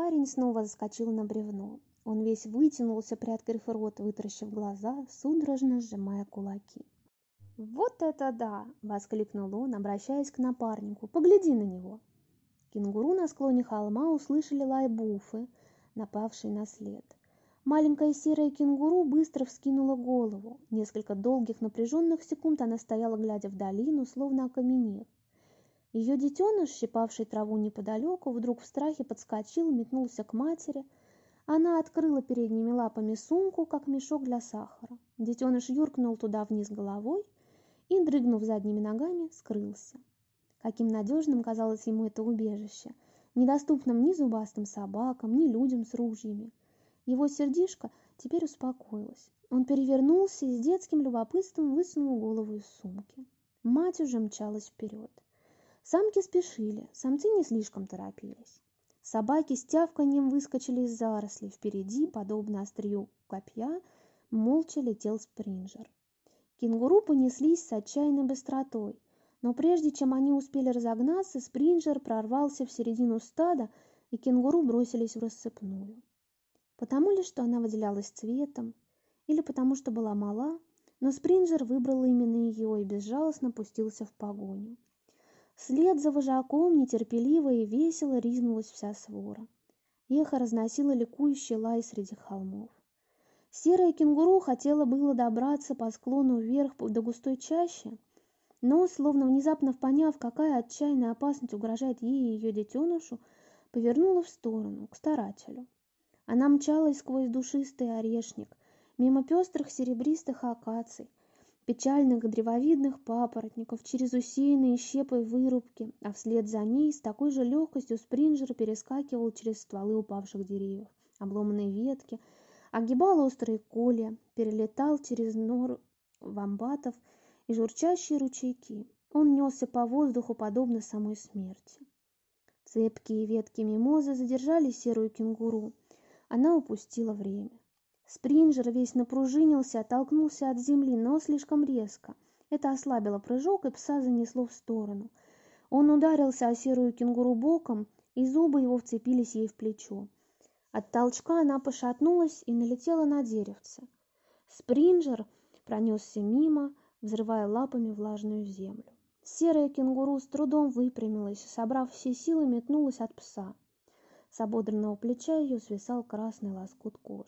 Парень снова заскочил на бревно. Он весь вытянулся, приоткрыв рот, вытаращив глаза, судорожно сжимая кулаки. «Вот это да!» – воскликнул он, обращаясь к напарнику. «Погляди на него!» Кенгуру на склоне холма услышали лай буфы, напавший на след. Маленькая серая кенгуру быстро вскинула голову. Несколько долгих напряженных секунд она стояла, глядя в долину, словно окаменев. Ее детеныш, щипавший траву неподалеку, вдруг в страхе подскочил, метнулся к матери. Она открыла передними лапами сумку, как мешок для сахара. Детеныш юркнул туда вниз головой и, дрыгнув задними ногами, скрылся. Каким надежным казалось ему это убежище, недоступным ни зубастым собакам, ни людям с ружьями. Его сердишко теперь успокоилось. Он перевернулся и с детским любопытством высунул голову из сумки. Мать уже мчалась вперед. Самки спешили, самцы не слишком торопились. Собаки с тявканьем выскочили из зарослей. Впереди, подобно острию копья, молча летел спринджер. Кенгуру понеслись с отчаянной быстротой. Но прежде чем они успели разогнаться, спринджер прорвался в середину стада, и кенгуру бросились в рассыпную. Потому ли, что она выделялась цветом, или потому что была мала, но Спринджер выбрал именно ее и безжалостно пустился в погоню. Вслед за вожаком нетерпеливо и весело ринулась вся свора. Эхо разносило ликующий лай среди холмов. Серая кенгуру хотела было добраться по склону вверх до густой чащи, но, словно внезапно поняв, какая отчаянная опасность угрожает ей и ее детенышу, повернула в сторону, к старателю. Она мчалась сквозь душистый орешник, мимо пестрых серебристых акаций, печальных древовидных папоротников, через усеянные щепой вырубки, а вслед за ней с такой же легкостью спринджер перескакивал через стволы упавших деревьев, обломанные ветки, огибал острые колья, перелетал через нор вамбатов и журчащие ручейки. Он несся по воздуху, подобно самой смерти. Цепкие ветки мимозы задержали серую кенгуру, она упустила время. Спринджер весь напружинился, оттолкнулся от земли, но слишком резко. Это ослабило прыжок, и пса занесло в сторону. Он ударился о серую кенгуру боком, и зубы его вцепились ей в плечо. От толчка она пошатнулась и налетела на деревце. Спринджер пронесся мимо, взрывая лапами влажную землю. Серая кенгуру с трудом выпрямилась, собрав все силы, метнулась от пса. С ободранного плеча ее свисал красный лоскут кожи.